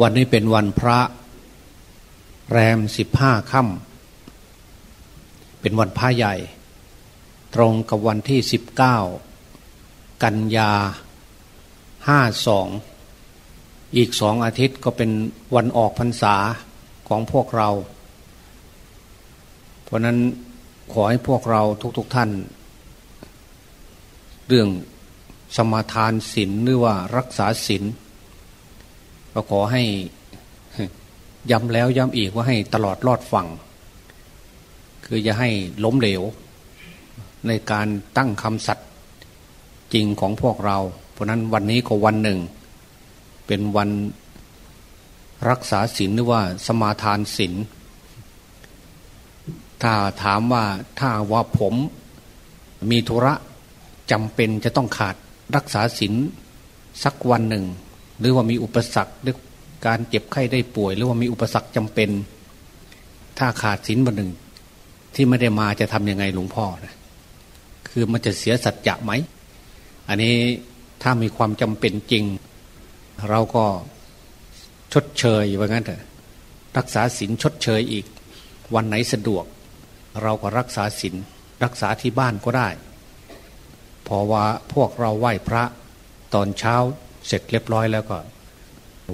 วันนี้เป็นวันพระ แรมสิบห้าค่ำเป็นวันพระใหญ่ ตรงกับวันที่สิบเก้ากันยาห้าสองอีกสองอาทิตย์ก็เป็นวันออกพรรษาของพวกเรา เพราะนั้นขอให้พวกเราทุกๆทท่าน เรื่องสมาทานศีลหรือว่ารักษาศีล ก็ขอให้ย้ำแล้วย้ำอีกว่าให้ตลอดรอดฝั่ง คืออย่าให้ล้มเหลว ในการตั้งคำสัตย์จริงของพวกเรา เพราะนั้นวันนี้ก็วันหนึ่ง เป็นวันรักษาศีลหรือว่าสมาทานศีลถ้าถามว่าถ้าว่าผมมีธุระจำเป็นจะต้องขาดรักษาศีลสักวันหนึ่ง หรือว่ามีอุปสรรคหรือการเจ็บไข้ได้ป่วย หรือว่ามีอุปสรรคจำเป็น ถ้าขาดศีลวันหนึ่งที่ไม่ได้มาจะทำยังไงหลวงพ่อนะคือมันจะเสียสัจจะไหม อันนี้ถ้ามีความจำเป็นจริง เราก็ชดเชยว่างั้นเถอะรักษาศีลชดเชยอีก วันไหนสะดวก เราก็รักษาศีลรักษาที่บ้านก็ได้ พอว่าพวกเราไหว้พระตอนเช้า เสร็จเรียบร้อยแล้วก็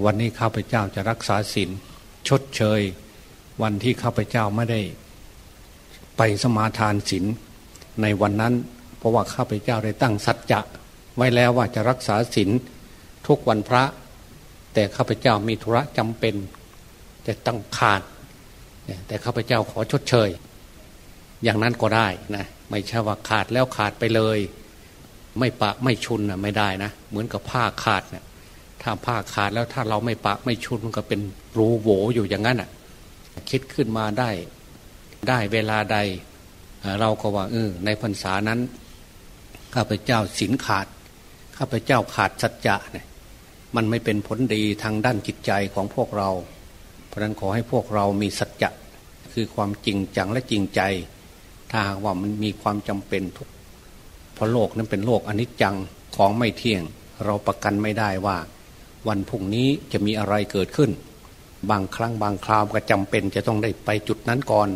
วันนี้ข้าพเจ้าจะรักษาศีลชดเชย วันที่ข้าพเจ้าไม่ได้ ไปสมาทานศีลในวันนั้น เพราะว่าข้าพเจ้าได้ตั้งสัจจะไว้แล้วว่าจะรักษาศีลทุกวันพระ แต่ข้าพเจ้ามีธุระจำเป็นจะต้องขาดแต่ข้าพเจ้าขอชดเชย อย่างนั้นก็ได้นะไม่ใช่ว่าขาดแล้วขาดไปเลย ไม่ปะไม่ชุนนะไม่ได้นะ เหมือนกับผ้าขาดเนะี่ยถ้าผ้าขาดแล้วถ้าเราไม่ปะไม่ชุนมันก็เป็นรูโหวอยู่อย่างนั้นอะ คิดขึ้นมาได้ได้เวลาใด เราก็ว่าเออในพรรษานั้น ข้าพเจ้าศีลขาด ข้าพเจ้าขาดสัจจะเนี่ยมันไม่เป็นผลดีทางด้านจิตใจของพวกเรา เพราะนั้นขอให้พวกเรามีสัจจะคือความจริงจังและจริงใจ ถ้าว่ามันมีความจำเป็นทุก เพราะโลกนั้นเป็นโลกอนิจจังของไม่เที่ยง เราประกันไม่ได้ว่า วันพรุ่งนี้จะมีอะไรเกิดขึ้น บางครั้งบางคราวก็จำเป็นจะต้องได้ไปจุดนั้นก่อน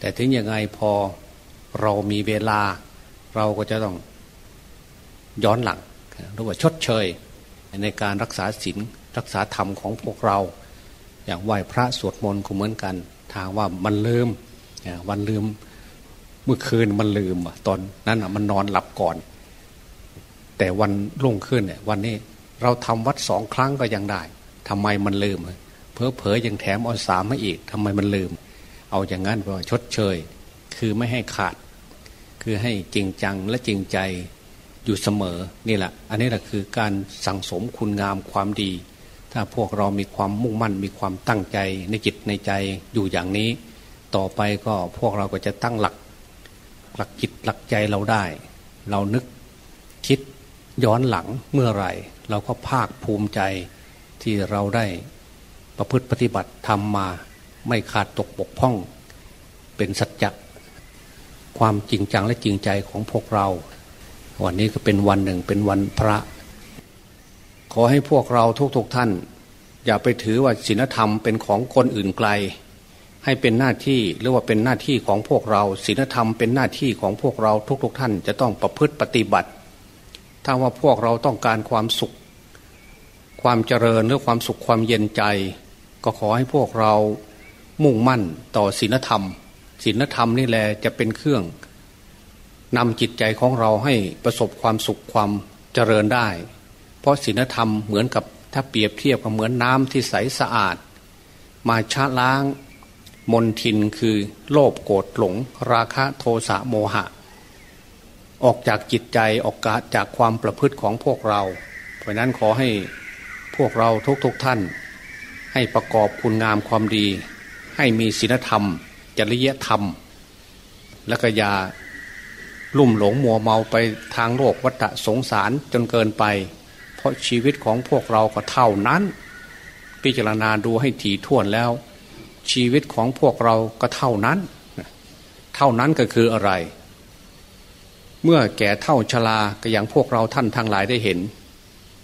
แต่ถึงยังไงพอเรามีเวลา เราก็จะต้องย้อนหลังหรือว่าชดเชย ในการรักษาศีลรักษาธรรมของพวกเรา อย่างไหว้พระสวดมนต์ก็เหมือนกันทางว่ามันลืมวันลืม มื่อคืนมันลืมตอนนั้นมันนอนหลับก่อน แต่วันรุ่งขึ้นเนี่ย วันนี้เราทำวัดสองครั้งก็ยังได้ทำไมมันลืมเพอเพอยังแถมอสามมาอีกทำไมมันลืม เอาอย่างนั้นก็ชดเชย คือไม่ให้ขาด คือให้จริงจังและจริงใจอยู่เสมอนี่แหละ อันนี้แหละคือการสั่งสมคุณงามความดี ถ้าพวกเรามีความมุ่งมั่น มีความตั้งใจในจิตในใจอยู่อย่างนี้ ต่อไปก็พวกเราก็จะตั้งหลัก หลักจิตหลักใจเราได้ เรานึกคิดย้อนหลังเมื่อไหร่ เราก็ภาคภูมิใจที่เราได้ประพฤติปฏิบัติทำมาไม่ขาดตกบกพร่อง เป็นสัจจะความจริงจังและจริงใจของพวกเรา วันนี้ก็เป็นวันหนึ่งเป็นวันพระ ขอให้พวกเราทุกๆทท่าน อย่าไปถือว่าศีลธรรมเป็นของคนอื่นไกล ให้เป็นหน้าที่หรือว่าเป็นหน้าที่ของพวกเราศีลธรรมเป็นหน้าที่ของพวกเราทุกๆทท่านจะต้องประพฤติปฏิบัติ ถ้าว่าพวกเราต้องการความสุข ความเจริญหรือความสุขความเย็นใจ ก็ขอให้พวกเรามุ่งมั่นต่อศีลธรรมศีลธรรมนี่แหละจะเป็นเครื่องนำจิตใจของเราให้ประสบความสุขความเจริญได้ เพราะศีลธรรมเหมือนกับถ้าเปรียบเทียบกับเหมือนน้ำที่ใสสะอาด มาชะล้าง มนทินคือโลภโกรธหลง ราคะโทสะโมหะ ออกจากจิตใจออกจากความประพฤติของพวกเรา เพราะนั้นขอให้พวกเราทุกๆทท่าน ให้ประกอบคุณงามความดี ให้มีศีลธรรม จริยธรรม และก็อย่าลุ่มหลงมัวเมาไปทางโลกวัฏสงสารจนเกินไป เพราะชีวิตของพวกเราก็เท่านั้น พิจารณาดูให้ถี่ถ้วนแล้ว ชีวิตของพวกเราก็เท่านั้น เท่านั้นก็คืออะไร เมื่อแก่เท่าชราก็อย่างพวกเราท่านทั้งหลายได้เห็น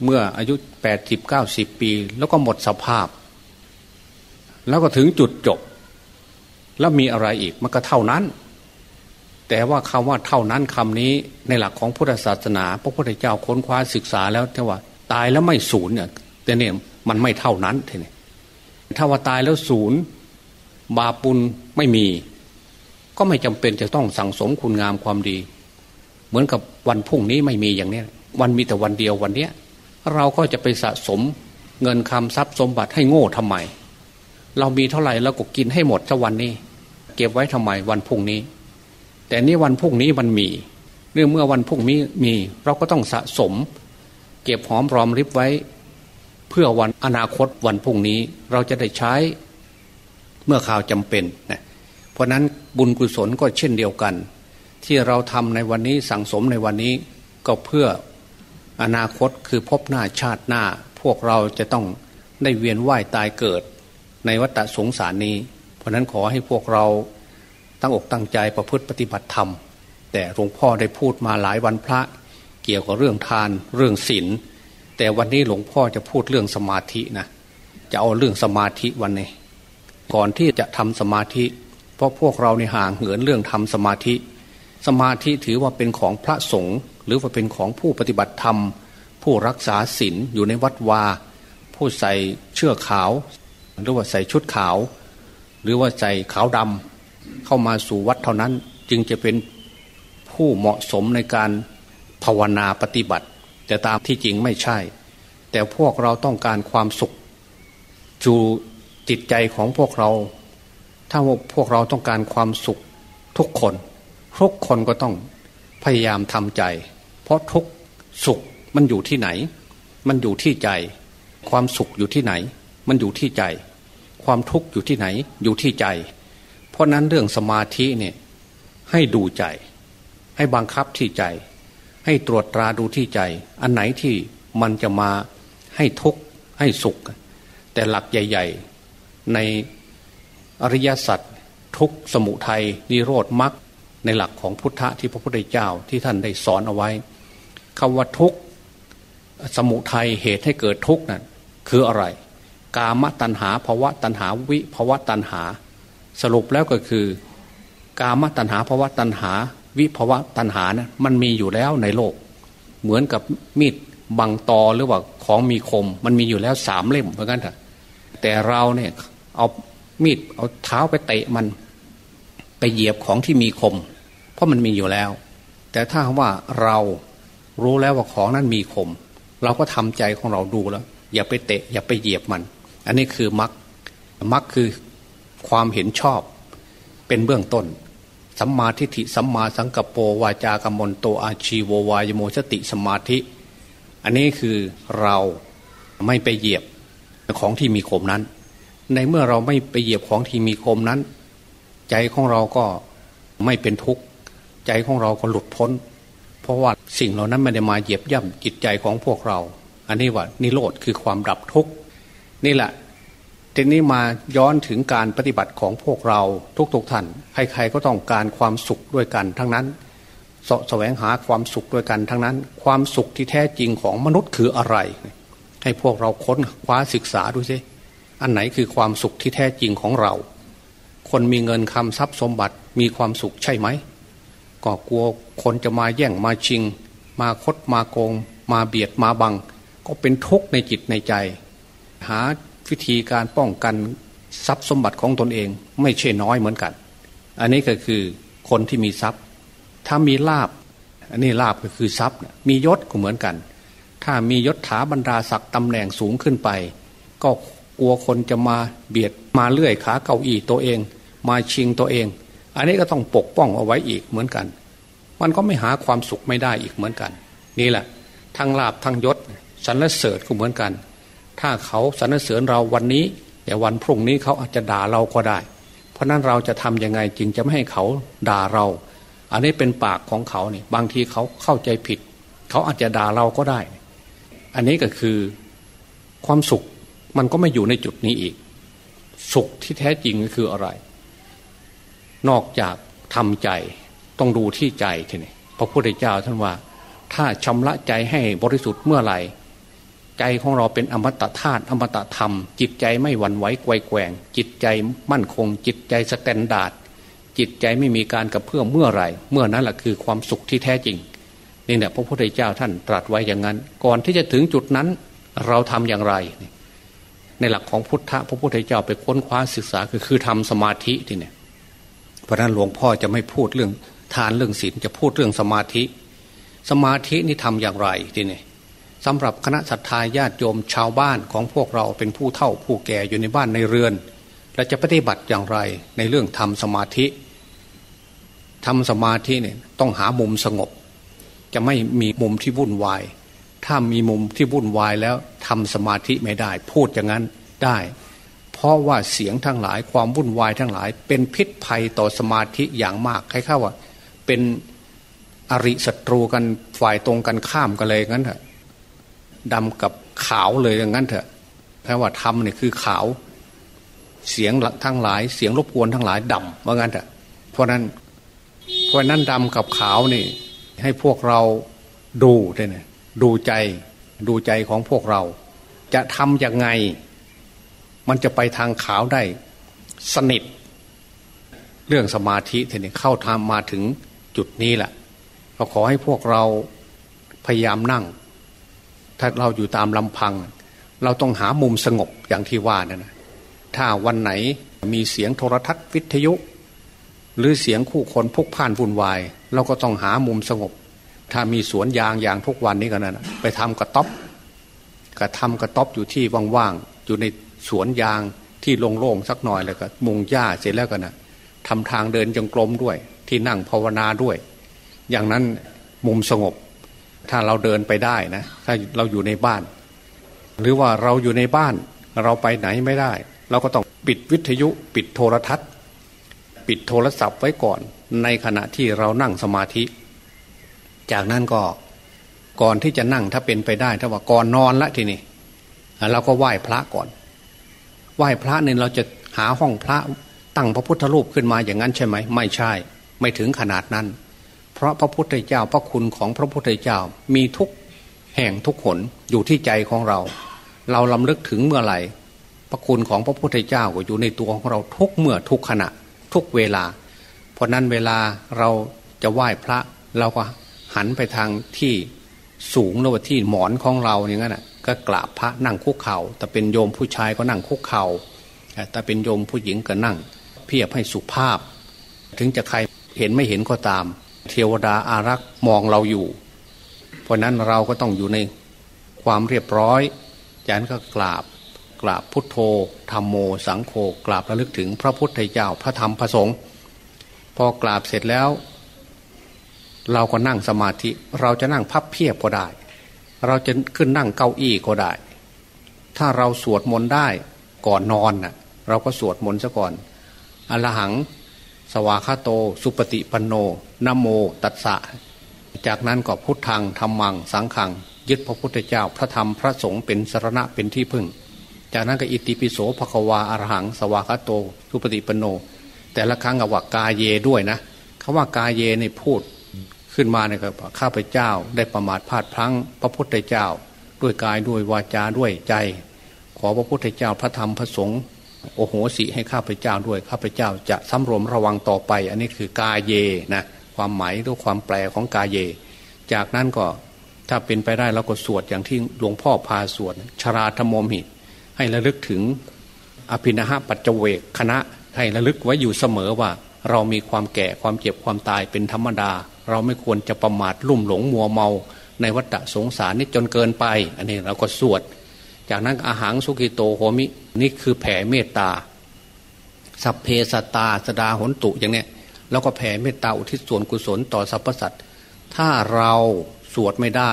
เมื่ออายุแปดสิบเก้าสิบปี แล้วก็หมดสภาพ แล้วก็ถึงจุดจบ แล้วมีอะไรอีกมันก็เท่านั้น แต่ว่าคำว่าเท่านั้นคำนี้ในหลักของพุทธศาสนา พระพุทธเจ้าค้นคว้าศึกษาแล้วแต่ว่า ตายแล้วไม่ศูนย์เนี่ยแต่เนี่ยมันไม่เท่านั้นทีนี้ถ้าว่าตายแล้วศูนย์ บาปุลไม่มี ก็ไม่จำเป็นจะต้องสั่งสมคุณงามความดี เหมือนกับวันพรุ่งนี้ไม่มีอย่างนี้วันมีแต่วันเดียววันเนี้ย เราก็จะไปสะสมเงินคำทรัพย์สมบัติให้โง่ทำไม เรามีเท่าไหร่เราก็กินให้หมดจะวันนี้ เก็บไว้ทำไมวันพรุ่งนี้ แต่นี่วันพรุ่งนี้มันมีเรื่องเมื่อวันพรุ่งนี้มี เราก็ต้องสะสม เก็บหอมรอมริบไว้ เพื่อวันอนาคตวันพรุ่งนี้ เราจะได้ใช้ เมื่อข่าวจำเป็นนะเพราะนั้นบุญกุศลก็เช่นเดียวกัน ที่เราทำในวันนี้สั่งสมในวันนี้ก็เพื่ออนาคตคือพบหน้าชาติหน้า พวกเราจะต้องได้เวียนว่ายตายเกิด ในวัฏสงสารนี้ เพราะนั้นขอให้พวกเราตั้งอกตั้งใจประพฤติปฏิบัติธรรม แต่หลวงพ่อได้พูดมาหลายวันพระ เกี่ยวกับเรื่องทานเรื่องศีลแต่วันนี้หลวงพ่อจะพูดเรื่องสมาธินะจะเอาเรื่องสมาธิวันนี้ ก่อนที่จะทำสมาธิ เพราะพวกเราในห่างเหินเรื่องทำสมาธิ สมาธิถือว่าเป็นของพระสงฆ์หรือว่าเป็นของผู้ปฏิบัติธรรม ผู้รักษาศีลอยู่ในวัดวา ผู้ใส่เชือกขาว หรือว่าใส่ชุดขาว หรือว่าใส่ขาวดำเข้ามาสู่วัดเท่านั้นจึงจะเป็นผู้เหมาะสมในการภาวนาปฏิบัติ แต่ตามที่จริงไม่ใช่ แต่พวกเราต้องการความสุขจู จิตใจของพวกเรา ถ้าพวกเราต้องการความสุขทุกคนทุกคนก็ต้องพยายามทำใจ เพราะทุกสุขมันอยู่ที่ไหน มันอยู่ที่ใจ ความสุขอยู่ที่ไหน มันอยู่ที่ใจ ความทุกข์อยู่ที่ไหน อยู่ที่ใจ เพราะนั้นเรื่องสมาธิเนี่ยให้ดูใจ ให้บังคับที่ใจ ให้ตรวจตราดูที่ใจ อันไหนที่มันจะมาให้ทุกข์ให้สุข แต่หลักใหญ่ ๆ ในอริยสัจทุกสมุทัยนิโรธมรรคในหลักของพุทธะที่พระพุทธเจ้าที่ท่านได้สอนเอาไว้คำว่าทุกสมุทัยเหตุให้เกิดทุกนั่นคืออะไร กามตัณหาภาวะตัณหาวิภาวะตัณหา สรุปแล้วก็คือ กามตัณหาภาวะตัณหา วิภาวะตัณหานะมันมีอยู่แล้วในโลก เหมือนกับมีดบังตอหรือว่าของมีคม มันมีอยู่แล้วสามเล่มเหมือนกันเถอะแต่เราเนี่ย เอามีดเอาเท้าไปเตะมัน ไปเหยียบของที่มีคม เพราะมันมีอยู่แล้ว แต่ถ้าว่าเรารู้แล้วว่าของนั้นมีคม เราก็ทำใจของเราดูแล้ว อย่าไปเตะ อย่าไปเหยียบมัน อันนี้คือมักมักคือความเห็นชอบ เป็นเบื้องต้นสัมมาทิฏฐิสัมมาสังกปรวาจากรรมนโตอาชีววายโมสติสมาธิ อันนี้คือเราไม่ไปเหยียบของที่มีคมนั้น ในเมื่อเราไม่ไปเหยียบของที่มีคมนั้น ใจของเราก็ไม่เป็นทุกข์ใจของเราก็หลุดพ้น เพราะว่าสิ่งเหล่านั้นไม่ได้มาเหยียบย่ำจิตใจของพวกเรา อันนี้ว่านิโรธคือความดับทุกข์นี่แหละทีนี้มาย้อนถึงการปฏิบัติของพวกเราทุกๆทท่านใครๆก็ต้องการความสุขด้วยกันทั้งนั้นสแสวงหาความสุขด้วยกันทั้งนั้น ความสุขที่แท้จริงของมนุษย์คืออะไร ให้พวกเราค้นคว้าศึกษาดูสิ อันไหนคือความสุขที่แท้จริงของเรา คนมีเงินคำทรัพย์สมบัติมีความสุขใช่ไหมก็กลัวคนจะมาแย่งมาชิง มาคดมาโกง มาเบียดมาบัง ก็เป็นทุกข์ในจิตในใจ หาวิธีการป้องกันทรัพย์สมบัติของตนเองไม่ใช่น้อยเหมือนกัน อันนี้ก็คือคนที่มีทรัพย์ ถ้ามีลาบ อันนี้ลาบก็คือทรัพย์ มียศก็เหมือนกัน ถ้ามียศถาบรรดาศักดิ์ตำแหน่งสูงขึ้นไป ก็ กลัวคนจะมาเบียดมาเลื่อยขาเก้าอี้ตัวเอง มาชิงตัวเอง อันนี้ก็ต้องปกป้องเอาไว้อีกเหมือนกัน มันก็ไม่หาความสุขไม่ได้อีกเหมือนกัน นี่แหละทั้งลาบทั้งยศสรรเสริญก็เหมือนกัน ถ้าเขาสรรเสริญเราวันนี้แต่วันพรุ่งนี้เขาอาจจะด่าเราก็ได้ เพราะนั้นเราจะทํำยังไงจึงจะไม่ให้เขาด่าเรา อันนี้เป็นปากของเขาเนี่ยบางทีเขาเข้าใจผิด เขาอาจจะด่าเราก็ได้ อันนี้ก็คือความสุข มันก็ไม่อยู่ในจุดนี้อีก สุขที่แท้จริงก็คืออะไร นอกจากทำใจต้องดูที่ใจทีนี้พระพุทธเจ้าท่านว่า ถ้าชำระใจให้บริสุทธิ์เมื่อไหร่ ใจของเราเป็นอมตะธาตุอมตะธรรม จิตใจไม่หวั่นไหวไกวแกว่ง จิตใจมั่นคง จิตใจ standard จิตใจไม่มีการกระเพื่อมเมื่อไรเมื่อนั้นแหละคือความสุขที่แท้จริงนี่แหละพระพุทธเจ้าท่านตรัสไว้อย่างนั้น ก่อนที่จะถึงจุดนั้น เราทำอย่างไร ในหลักของพุทธะพระพุทธเจ้าไปค้นคว้าศึกษาคือคือทำสมาธิที่เนี่ยเพราะนั้นหลวงพ่อจะไม่พูดเรื่องทานเรื่องศีลจะพูดเรื่องสมาธิ สมาธินี่ทำอย่างไรทีนี่สำหรับคณะศรัทธาญาติโยมชาวบ้านของพวกเราเป็นผู้เฒ่าผู้แก่อยู่ในบ้านในเรือน และจะปฏิบัติอย่างไรในเรื่องทำสมาธิทำสมาธิเนี่ยต้องหามุมสงบ จะไม่มีมุมที่วุ่นวาย ถ้ามีมุมที่วุ่นวายแล้วทำสมาธิไม่ได้ พูดอย่างนั้นได้ เพราะว่าเสียงทั้งหลายความวุ่นวายทั้งหลาย เป็นพิษภัยต่อสมาธิอย่างมากใคล้าว่า เป็นอริศัตรูกันฝ่ายตรงกันข้ามกันเลยงั้นเถอะดำกับขาวเลยอย่างนั้นเถอะแปลว่าทำเนี่ยคือขาว เสียงทั้งหลาย เสียงรบกวนทั้งหลายดำว่างั้นเถอะเพราะนั้นเพราะนั้นดำกับขาวนี่ ให้พวกเราดูได้เนี่ย ดูใจดูใจของพวกเรา จะทำยังไง มันจะไปทางขาวได้ สนิท เรื่องสมาธิทีนี้เข้าทำมาถึงจุดนี้แหละก็ขอให้พวกเราพยายามนั่ง ถ้าเราอยู่ตามลำพัง เราต้องหามุมสงบอย่างที่ว่านั่นนะถ้าวันไหนมีเสียงโทรทัศน์วิทยุ หรือเสียงคู่คนพุกพ่านวุ่นวาย เราก็ต้องหามุมสงบ ถ้ามีสวนยางอย่างทุกวันนี้กันนะไปทำกระต๊อบกระทำกระต๊อบอยู่ที่ว่างๆอยู่ในสวนยางที่โล่งๆสักหน่อยแล้วก็มุงหญ้าเสร็จแล้วกันนะทำทางเดินจงกรมด้วย ที่นั่งภาวนาด้วย อย่างนั้นมุมสงบ ถ้าเราเดินไปได้นะ ถ้าเราอยู่ในบ้าน หรือว่าเราอยู่ในบ้านเราไปไหนไม่ได้ เราก็ต้องปิดวิทยุปิดโทรทัศน์ ปิดโทรศัพท์ไว้ก่อน ในขณะที่เรานั่งสมาธิ จากนั้นก็ก่อนที่จะนั่งถ้าเป็นไปได้ ถ้าว่าก่อนนอนละทีนี้เราก็ไหว้พระก่อน ไหว้พระเนี่ยเราจะหาห้องพระตั้งพระพุทธรูปขึ้นมาอย่างนั้นใช่ไหม ไม่ใช่ ไม่ถึงขนาดนั้น เพราะพระพุทธเจ้าพระคุณของพระพุทธเจ้ามีทุกแห่งทุกหนอยู่ที่ใจของเรา เราลำลึกถึงเมื่อไหร่ พระคุณของพระพุทธเจ้าก็อยู่ในตัวของเราทุกเมื่อทุกขณะ ทุกเวลา เพราะนั้นเวลาเราจะไหว้พระเราก็ หันไปทางที่สูงหรือว่าที่หมอนของเราอย่างนั้นก็กราบพระนั่งคุกเขา่าแต่เป็นโยมผู้ชายก็นั่งคุกเขา่าแต่เป็นโยมผู้หญิงก็นั่ง เพียบให้สุภาพ ถึงจะใครเห็นไม่เห็นก็ตาม เทวดาอารักษ์มองเราอยู่ เพราะนั้นเราก็ต้องอยู่ในความเรียบร้อยจากนั้นก็กราบกราบพุทโธธรรมโม สังโฆกราบระลึกถึงพระพุทธเจ้าพระธรรมพระสงฆ์พอกราบเสร็จแล้ว เราก็นั่งสมาธิ เราจะนั่งพับเพียบก็ได้ เราจะขึ้นนั่งเก้าอี้ก็ได้ ถ้าเราสวดมนต์ได้ก่อนนอนน่ะ เราก็สวดมนต์ซะก่อนอรหัง สวาคาโต สุปฏิปันโนนโม ตัสสะ จากนั้นก็พุทธังธรรมัง สังขัง ยึดพระพุทธเจ้าพระธรรมพระสงฆ์เป็นสรณะเป็นที่พึ่ง จากนั้นก็อิติปิโสภควาอรหัง สวากาโต สุปฏิปโน แต่ละครั้งกับว่ากาเยด้วยนะคาว่ากาเยในพูด ขึ้นมาเนี่ยก็ข้าพเจ้าได้ประมาทพลาดพลั้งพระพุทธเจ้า ด้วยกายด้วยวาจาด้วยใจ ขอพระพุทธเจ้าพระธรรมพระสงฆ์โอโหสิให้ข้าพเจ้าด้วยข้าพเจ้าจะสำรวมระวังต่อไป อันนี้คือกาเยนะความหมายด้วยความแปลของกาเย จากนั้นก็ถ้าเป็นไปได้เราก็สวดอย่างที่หลวงพ่อพาสวดชราธรรมมิให้ระลึกถึงอภินาหปัจเจเวกคณะให้ระลึกไว้อยู่เสมอว่า เรามีความแก่ความเจ็บความตายเป็นธรรมดา เราไม่ควรจะประมาทลุ่มหลงมัวเมาในวัฏสงสารนี้จนเกินไป อันนี้เราก็สวด จากนั้นอาหารสุกิโตโหมินี่คือแผ่เมตตา สัพเพสตาสดาหนตุอย่างเนี้ยแล้วก็แผ่เมตตาอุทิศส่วนกุศลต่อสรรพสัตว์ถ้าเราสวดไม่ได้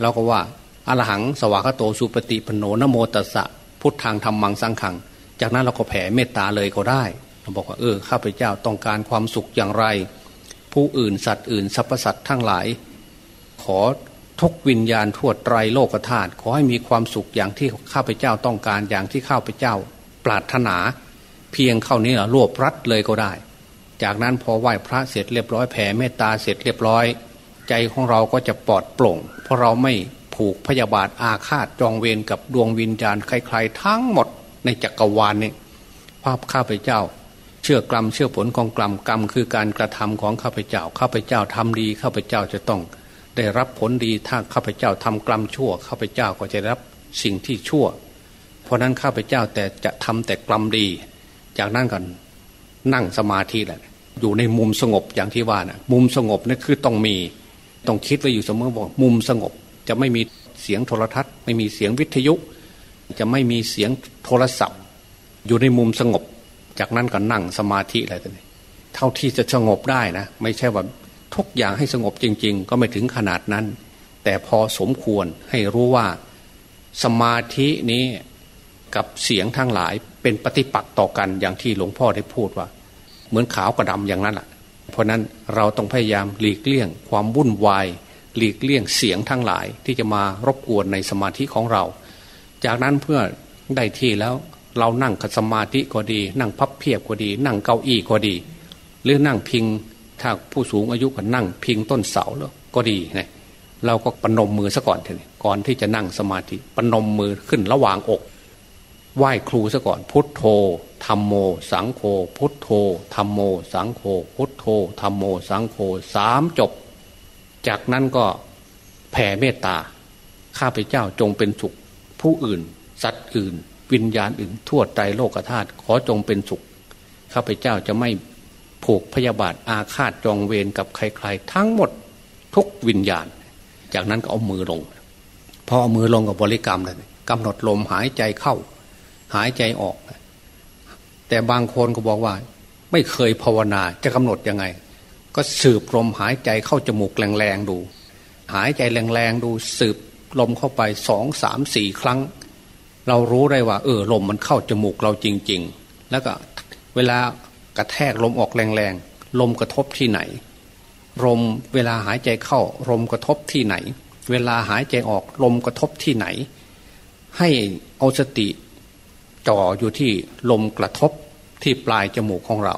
เราก็ว่าอรหังสวากโตสุปฏิปโนนโมตัสสะพุทธังธรรมังสังขัง จากนั้นเราก็แผ่เมตตาเลยก็ได้เราบอกว่าเออข้าพเจ้าต้องการความสุขอย่างไร ผู้อื่นสัตว์อื่นสรรพสัตว์ทั้งหลาย ขอทุกวิญญาณทั่วไตรโลกธาตุขอให้มีความสุขอย่างที่ข้าพเจ้าต้องการอย่างที่ข้าพเจ้า ปรารถนา เพียงเข้านี้รวบรัดเลยก็ได้ จากนั้นพอไหว้พระเสร็จเรียบร้อยแผ่เมตตาเสร็จเรียบร้อย ใจของเราก็จะปลอดโปร่ง เพราะเราไม่ผูกพยาบาทอาฆาตจองเวรกับดวงวิญญาณใครๆทั้งหมดในจักรวาลนี่ภาพข้าพเจ้า เชื่อกรรมเชื่อผลของกรรมกรรมคือการกระทำของข้าพเจ้าข้าพเจ้าทำดีข้าพเจ้าจะต้อง ได้รับผลดีถ้าข้าพเจ้าทำกรรมชั่วข้าพเจ้าก็จะรับสิ่งที่ชั่ว เพราะนั้นข้าพเจ้าแต่จะทำแต่กรรมดี จากนั้นก่อนนั่งสมาธิแหละอยู่ในมุมสงบอย่างที่ว่านะมุมสงบนี่คือต้องมีต้องคิดไว้อยู่เสมอบอกมุมสงบจะไม่มีเสียงโทรทัศน์ ไม่มีเสียงวิทยุ จะไม่มีเสียงโทรศัพท์ อยู่ในมุมสงบ จากนั้นก็นั่งสมาธิอะไรต่างๆเท่าที่จะสงบได้นะ ไม่ใช่ว่าทุกอย่างให้สงบจริง ๆ ก็ไม่ถึงขนาดนั้น แต่พอสมควรให้รู้ว่าสมาธินี้กับเสียงทั้งหลายเป็นปฏิปักษ์ต่อกันอย่างที่หลวงพ่อได้พูดว่า เหมือนขาวกับดาอย่างนั้นแหละเพราะนั้นเราต้องพยายามหลีกเลี่ยง ความวุ่นวาย หลีกเลี่ยงเสียงทั้งหลายที่จะมารบกวนในสมาธิของเรา จากนั้นเพื่อได้ที่แล้ว เรานั่งขัดสมาธิก็ดี นั่งพับเพียบก็ดี นั่งเก้าอี้ก็ดี หรือนั่งพิงถ้าผู้สูงอายุก็นั่งพิงต้นเสาแล้วก็ดีนะเราก็ปนมมือซะก่อนเถอะก่อนที่จะนั่งสมาธิปนมมือขึ้นระหว่างอก ไหว้ครูซะก่อน พุทโธธรรมโม สังโฆพุทโธธรรมโม สังโฆพุทโธธรรมโม สังโฆสามจบ จากนั้นก็แผ่เมตตาข้าพเจ้าจงเป็นสุข ผู้อื่น สัตว์อื่น วิญญาณอื่น ทั่วใจโลกธาตุขอจงเป็นสุขข้าพเจ้าจะไม่ผูกพยาบาทอาฆาตจองเวรกับใครๆ ทั้งหมดทุกวิญญาณ จากนั้นก็เอามือลง พอเอามือลงกับบริกรรมเลยกำหนดลมหายใจเข้า หายใจออก แต่บางคนก็บอกว่า ไม่เคยภาวนาจะกำหนดยังไง ก็สืบลมหายใจเข้าจมูกแรงๆดู หายใจแรงๆดูสืบลมเข้าไปสองสามสี่ครั้ง เรารู้ได้ว่า เออลมมันเข้าจมูกเราจริง ๆ แล้วก็เวลากระแทกลมออกแรงๆลมกระทบที่ไหน ลมเวลาหายใจเข้า ลมกระทบที่ไหน เวลาหายใจออกลมกระทบที่ไหน ให้เอาสติจ่ออยู่ที่ลมกระทบที่ปลายจมูกของเรา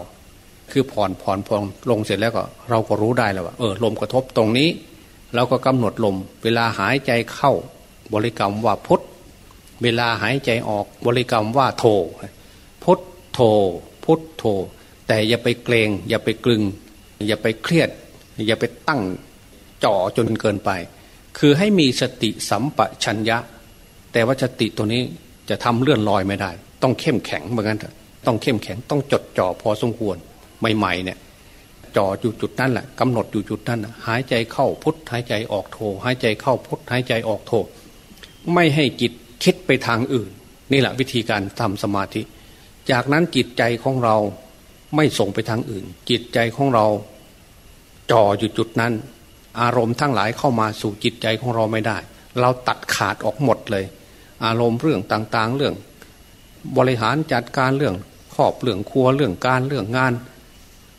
คือผ่อนผ่อนพองลงเสร็จแล้วก็ เราก็รู้ได้แล้วว่าเออลมกระทบตรงนี้ เราก็กำหนดลม เวลาหายใจเข้า บริกรรมว่าพุท เวลาหายใจออกบริกรรมว่าโทพุทโทพุทโท แต่อย่าไปเกรง อย่าไปกลึง อย่าไปเครียด อย่าไปตั้งจ่อจนเกินไป คือให้มีสติสัมปชัญญะ แต่ว่าสติตัวนี้จะทำเลื่อนลอยไม่ได้ ต้องเข้มแข็งเหมือนกันต้องเข้มแข็งต้องจดจ่อพอสมควรใหม่ๆเนี่ยจ่ออยู่จุดนั้นแหละกำหนดอยู่จุดนั้นหายใจเข้าพุทหายใจออกโทหายใจเข้าพุทหายใจออกโทไม่ให้จิต ไปทางอื่น นี่แหละวิธีการทำสมาธิ จากนั้นจิตใจของเราไม่ส่งไปทางอื่น จิตใจของเราจ่ออยู่จุดนั้น อารมณ์ทั้งหลายเข้ามาสู่จิตใจของเราไม่ได้ เราตัดขาดออกหมดเลย อารมณ์เรื่องต่างๆ เรื่อง บริหารจัดการเรื่องครอบเรื่องครัวเรื่องการเรื่องงาน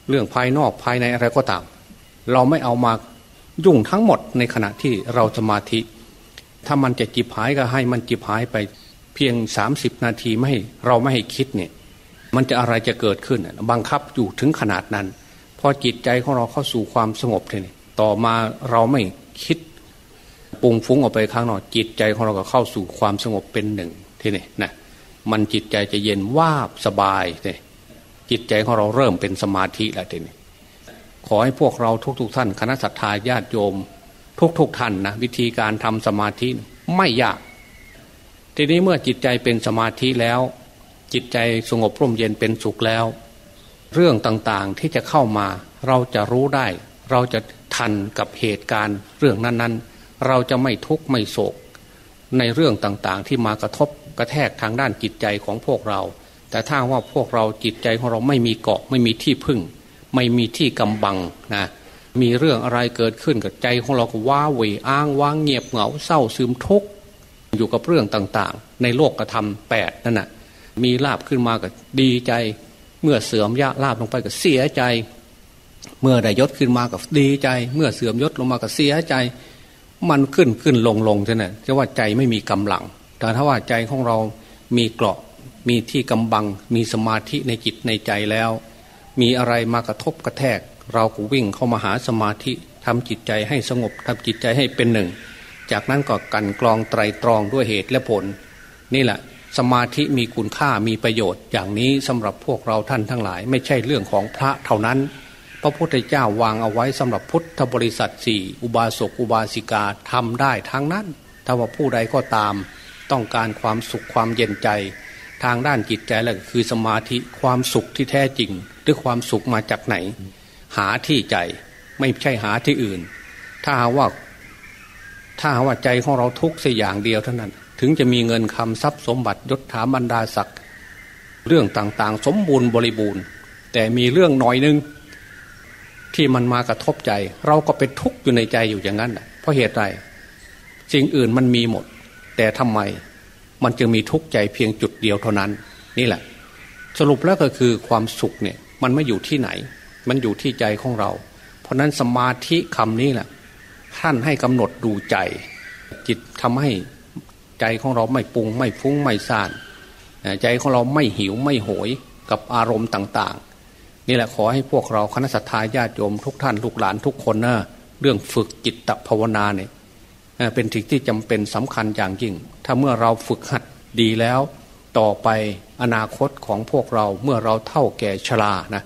เรื่องภายนอกภายในอะไรก็ตาม เราไม่เอามายุ่งทั้งหมดในขณะที่เราสมาธิ ถ้ามันจะจิบหายก็ให้มันจิบหายไปเพียงสามสิบนาทีไม่เราไม่ให้คิดเนี่ย มันจะอะไรจะเกิดขึ้นบังคับอยู่ถึงขนาดนั้น พอจิตใจของเราเข้าสู่ความสงบทีนี้ต่อมาเราไม่คิดปุงฟุ้งออกไปข้างนอกจิตใจของเราก็เข้าสู่ความสงบเป็นหนึ่งทีนี้นะมันจิตใจจะเย็นว่าบสบายเลยจิตใจของเราเริ่มเป็นสมาธิแล้วทีนี้ขอให้พวกเราทุกๆทท่านคณะสัตยาญาติโยม ทุกๆทท่านนะวิธีการทำสมาธิไม่ยาก ทีนี้เมื่อจิตใจเป็นสมาธิแล้ว จิตใจสงบร่มเย็นเป็นสุขแล้ว เรื่องต่างๆที่จะเข้ามาเราจะรู้ได้ เราจะทันกับเหตุการณ์เรื่องนั้นๆ เราจะไม่ทุกข์ไม่โศก ในเรื่องต่างๆที่มากระทบกระแทกทางด้านจิตใจของพวกเรา แต่ถ้าว่าพวกเราจิตใจของเราไม่มีเกาะไม่มีที่พึ่ง ไม่มีที่กำบังนะ มีเรื่องอะไรเกิดขึ้นกับใจของเราก็ว้าเหวอ้างว้างเงียบเหงาเศร้าซึมทุกข์อยู่กับเรื่องต่างๆ ในโลกกระทำแปดนั่นแหะมีลาบขึ้นมาก็ดีใจ เมื่อเสื่อมยะลาบลงไปก็เสียใจ เมื่อได้ยศขึ้นมาก็ดีใจ เมื่อเสื่อมยศลงมาก็เสียใจ มันขึ้นขึ้นลงลงใช่ไหมจะว่าใจไม่มีกำลัง แต่ถ้าว่าใจของเรามีเกราะมีที่กำบัง มีสมาธิในจิตในใจแล้ว มีอะไรมากระทบกระแทก เราก็วิ่งเข้ามาหาสมาธิทำจิตใจให้สงบทำจิตใจให้เป็นหนึ่ง จากนั้นก็กันกรองไตรตรองด้วยเหตุและผล นี่แหละสมาธิมีคุณค่ามีประโยชน์ อย่างนี้สำหรับพวกเราท่านทั้งหลาย ไม่ใช่เรื่องของพระเท่านั้น พระพุทธเจ้าวางเอาไว้สำหรับพุทธบริษัทสี่อุบาสกอุบาสิกาทำได้ทั้งนั้นถ้าว่าผู้ใดก็ตาม ต้องการความสุขความเย็นใจ ทางด้านจิตใจแล้วคือสมาธิความสุขที่แท้จริง หรือความสุขมาจากไหน หาที่ใจ ไม่ใช่หาที่อื่น ถ้าว่า ถ้าว่าใจของเราทุกสิ่งอย่างเดียวเท่านั้น ถึงจะมีเงินคำทรัพย์สมบัติยศถาบรรดาศักดิ์เรื่องต่างๆ สมบูรณ์บริบูรณ์ แต่มีเรื่องหน่อยนึง ที่มันมากระทบใจ เราก็เป็นทุกข์อยู่ในใจอยู่อย่างนั้นเพราะเหตุใดสิ่งอื่นมันมีหมด แต่ทำไมมันจึงมีทุกข์ใจเพียงจุดเดียวเท่านั้น นี่แหละ สรุปแล้วก็คือความสุขเนี่ย มันไม่อยู่ที่ไหน มันอยู่ที่ใจของเรา เพราะนั้นสมาธิคำนี้แหละท่านให้กำหนดดูใจ จิตทำให้ใจของเราไม่ปุงไม่ฟุ้งไม่ซ่านใจของเราไม่หิวไม่โหยกับอารมณ์ต่างๆ นี่แหละขอให้พวกเราคณะสัตยาญาติโยมทุกท่านลูกหลานทุกคนนะเรื่องฝึกจิตตภาวนาเนี่ยเป็นสิ่งที่จำเป็นสำคัญอย่างยิ่ง ถ้าเมื่อเราฝึกหัดดีแล้ว ต่อไปอนาคตของพวกเราเมื่อเราเท่าแก่ชรานะ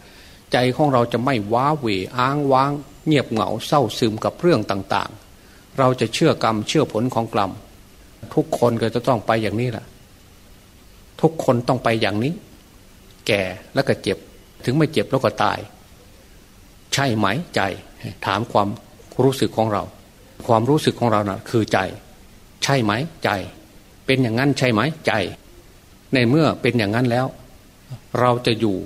ใจของเราจะไม่ว้าเหวอ้างว้าง เงียบเหงาเศร้าซึมกับเรื่องต่างๆ เราจะเชื่อกรรมเชื่อผลของกรรมทุกคนก็จะต้องไปอย่างนี้แหละทุกคนต้องไปอย่างนี้ แก่แล้วก็เจ็บ ถึงไม่เจ็บแล้วก็ตาย ใช่ไหมใจ ถามความรู้สึกของเรา ความรู้สึกของเรานะ่ะ คือใจ ใช่ไหมใจ เป็นอย่างนั้นใช่ไหมใจ ในเมื่อเป็นอย่างนั้นแล้ว เราจะอยู่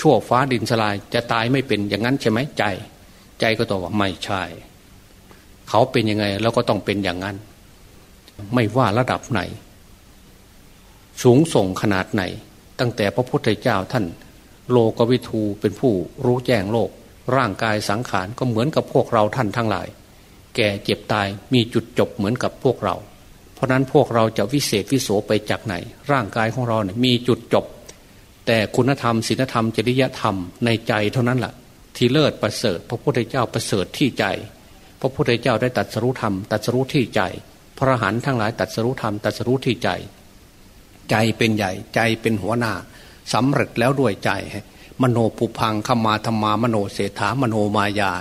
ชั่วฟ้าดินสลายจะตายไม่เป็นอย่างนั้นใช่ไหมใจ ใจก็ตอบว่าไม่ใช่ เขาเป็นยังไงเราก็ต้องเป็นอย่างนั้น ไม่ว่าระดับไหน สูงส่งขนาดไหน ตั้งแต่พระพุทธเจ้าท่าน โลกวิทูเป็นผู้รู้แจ้งโลก ร่างกายสังขารก็เหมือนกับพวกเราท่านทั้งหลาย แก่เจ็บตายมีจุดจบเหมือนกับพวกเรา เพราะนั้นพวกเราจะวิเศษวิโสไปจากไหน ร่างกายของเราเนี่ยมีจุดจบ แต่คุณธรรมศีลธรรม จริยธรรมในใจเท่านั้นแหละที่เลิศประเสริฐ พระพุทธเจ้าประเสริฐที่ใจ พระพุทธเจ้าได้ตัดสรุธรรมตัดสรุที่ใจ พระหันทั้งหลายตัดสรุธรรมตัดสรุที่ใจ ใจเป็นใหญ่ใจเป็นหัวหน้าสำเร็จแล้วด้วยใจ มโนปุพังขมาธรรมามโนเศรษฐามโนมายา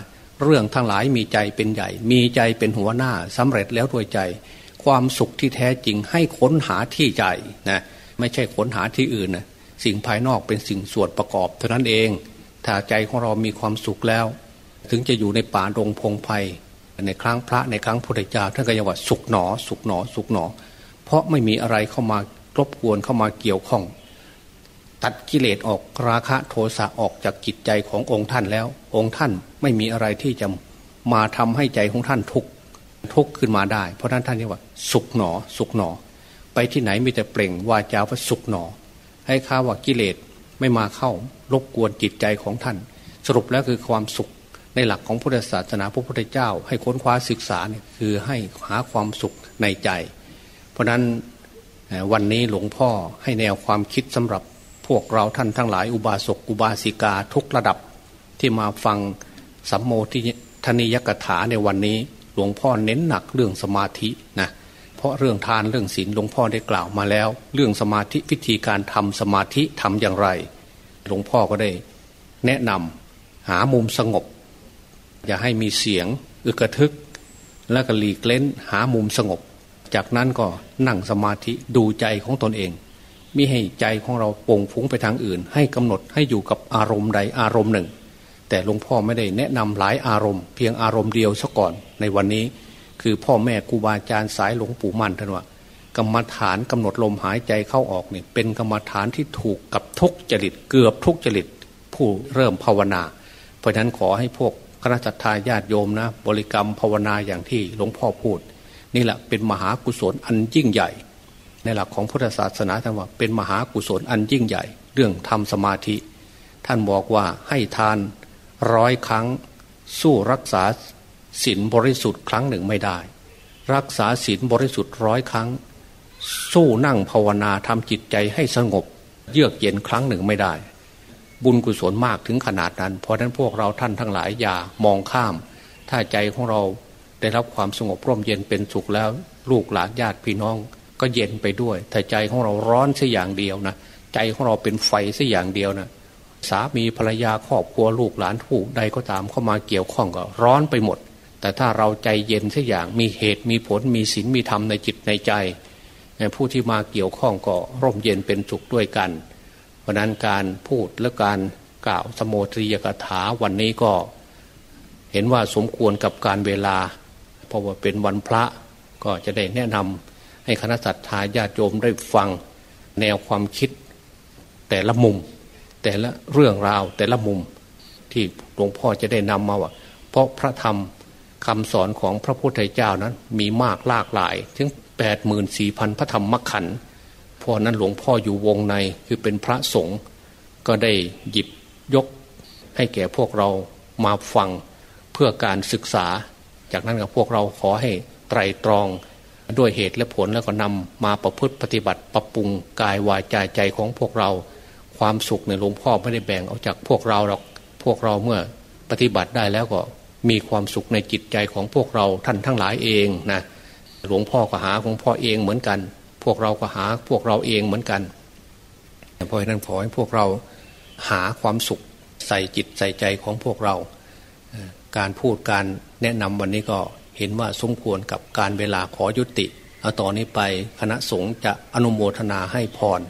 เรื่องทั้งหลายมีใจเป็นใหญ่ มีใจเป็นหัวหน้าสำเร็จแล้วด้วยใจ ความสุขที่แท้จริงให้ค้นหาที่ใจนะไม่ใช่ค้นหาที่อื่นนะ สิ่งภายนอกเป็นสิ่งส่วนประกอบ เท่านั้นเอง ถ้าใจของเรามีความสุขแล้ว ถึงจะอยู่ในป่าดงพงไพ่ในครั้งพระในครั้งพุทธเจ้าท่านก็ยังว่าสุขหนอ สุขหนอ สุขหนอ เพราะไม่มีอะไรเข้ามารบกวนเข้ามาเกี่ยวข้อง ตัดกิเลสออกราคะโทสะออกจากจิตใจขององค์ท่านแล้ว องค์ท่านไม่มีอะไรที่จะมาทำให้ใจของท่านทุกข์ทุกข์ขึ้นมาได้ เพราะท่านท่านเรียกว่า สุขหนอ สุขหนอ ไปที่ไหนมีแต่เปล่งวาจาว่าสุขหนอ ให้ข้าว่ากิเลสไม่มาเข้ารบกวนจิตใจของท่าน สรุปแล้วคือความสุขในหลักของพุทธศาสนาพระพุทธเจ้า ให้ค้นคว้าศึกษาเนี่ยคือให้หาความสุขในใจ เพราะนั้นวันนี้หลวงพ่อให้แนวความคิดสำหรับพวกเราท่านทั้งหลายอุบาสกอุบาสิกาทุกระดับที่มาฟังสัมโมทิธนิยกถาในวันนี้ หลวงพ่อเน้นหนักเรื่องสมาธินะ เพราะเรื่องทานเรื่องศีลหลวงพ่อได้กล่าวมาแล้ว เรื่องสมาธิวิธีการทำสมาธิทำอย่างไร หลวงพ่อก็ได้ แนะนำหามุมสงบ อย่าให้มีเสียงอึกระทึก แล้วก็หลีกเล้นหามุมสงบ จากนั้นก็นั่งสมาธิดูใจของตนเองมิให้ใจของเราป่งฟุ้งไปทางอื่น ให้กำหนดให้อยู่กับอารมณ์ใดอารมณ์หนึ่ง แต่หลวงพ่อไม่ได้แนะนำหลายอารมณ์ เพียงอารมณ์เดียวซะก่อนในวันนี้ คือพ่อแม่ครูบาอาจารย์สายหลวงปู่มั่นท่านว่ากรรมฐานกำหนดลมหายใจเข้าออกเนี่ยเป็นกรรมฐานที่ถูกกับทุกจริตเกือบทุกจริตผู้เริ่มภาวนา เพราะฉะนั้นขอให้พวกคณะทาญาติโยมนะ บริกรรมภาวนาอย่างที่หลวงพ่อพูด นี่แหละเป็นมหากุศลอันยิ่งใหญ่ ในหลักของพุทธศาสนาท่านว่าเป็นมหากุศลอันยิ่งใหญ่ เรื่องทำสมาธิ ท่านบอกว่าให้ทานร้อยครั้ง สู้รักษา ศีลบริสุทธิ์ครั้งหนึ่งไม่ได้ รักษาศีลบริสุทธิ์ร้อยครั้ง สู้นั่งภาวนาทำจิตใจให้สงบ เยือกเย็นครั้งหนึ่งไม่ได้ บุญกุศลมากถึงขนาดนั้น เพราะนั้นพวกเราท่านทั้งหลายอย่ามองข้าม ถ้าใจของเราได้รับความสงบร่มเย็นเป็นสุขแล้ว ลูกหลานญาติพี่น้องก็เย็นไปด้วยแต่ใจของเราร้อนสัอย่างเดียวนะใจของเราเป็นไฟสัอย่างเดียวนะสามีภรรยาครอบครัวลูกหลานผู้ใดก็ตามเข้ามาเกี่ยวข้องก็ร้อนไปหมด แต่ถ้าเราใจเย็นสัอย่างมีเหตุมีผลมีศีลมีธรรมในจิตในใจ ผู้ที่มาเกี่ยวข้องก็ร่มเย็นเป็นสุขด้วยกัน เพราะนั้นการพูดและการกล่าวสมโภชยกถาวันนี้ก็ เห็นว่าสมควรกับการเวลา เพราะว่าเป็นวันพระก็จะได้แนะนำให้คณะสัตยาญาติโยมได้ฟังแนวความคิดแต่ละมุม แต่ละเรื่องราวแต่ละมุมที่หลวงพ่อจะได้นำมาว่า เพราะพระธรรม คำสอนของพระพุทธเจ้านั้นมีมากหลากหลาย ถึงแปดหมื่นสี่พันพระธรรมขันธ์เพราะนั้นหลวงพ่ออยู่วงในคือเป็นพระสงฆ์ก็ได้หยิบยกให้แก่พวกเรามาฟังเพื่อการศึกษา จากนั้นกับพวกเราขอให้ไตรตรองด้วยเหตุและผลแล้วก็นำมาประพฤติปฏิบัติปรับปรุงกายวาจาใจของพวกเรา ความสุขในหลวงพ่อไม่ได้แบ่งเอาจากพวกเราหรอกพวกเราเมื่อปฏิบัติได้แล้วก็ มีความสุขในจิตใจของพวกเราท่านทั้งหลายเองนะหลวงพ่อก็หาของพ่อเองเหมือนกัน พวกเราก็หาพวกเราเองเหมือนกันเพราะฉะนั้นขอให้พวกเราหาความสุขใส่จิตใส่ใจของพวกเรา การพูดการแนะนำวันนี้ก็เห็นว่าสมควรกับการเวลาขอยุติ เอาต่อนนี้ไปคณะสงฆ์จะอนุโมทนาให้พร